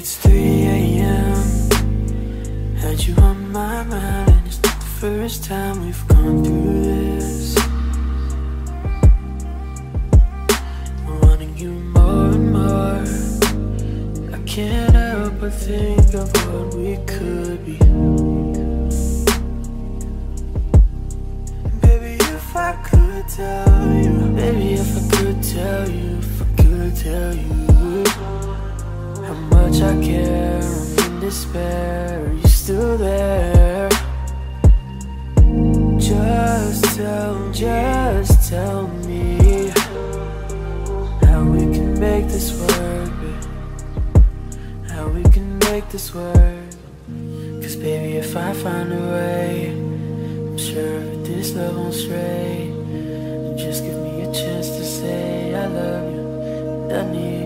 It's 3 a.m. Had you on my mind, and it's not the first time we've gone through this. Wanting you more and more. I can't help but think of what we could be. I care, I'm in despair. Are you still there? Just tell, just tell me how we can make this work. How we can make this work. Cause baby, if I find a way, I'm sure this love won't stray. Just give me a chance to say I love you, I need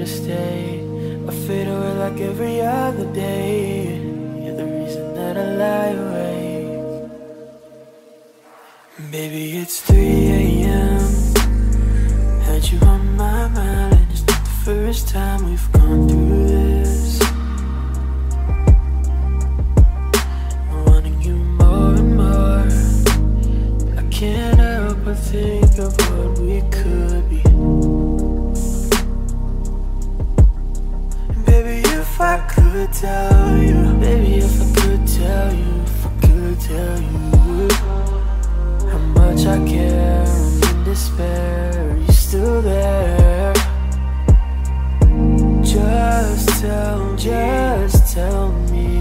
to stay? I fade away like every other day. You're the reason that I lie awake. Baby, it's 3 a.m. Had you on my mind, and it's not the first time we've gone through this. Wanting you more and more. I can't help but think of what we could be. Tell you, baby, if I could tell you, if I could tell you how much I care, I'm in despair. Are you still there? Just tell, me, just tell me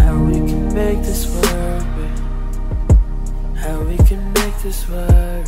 how we can make this work. How we can make this work.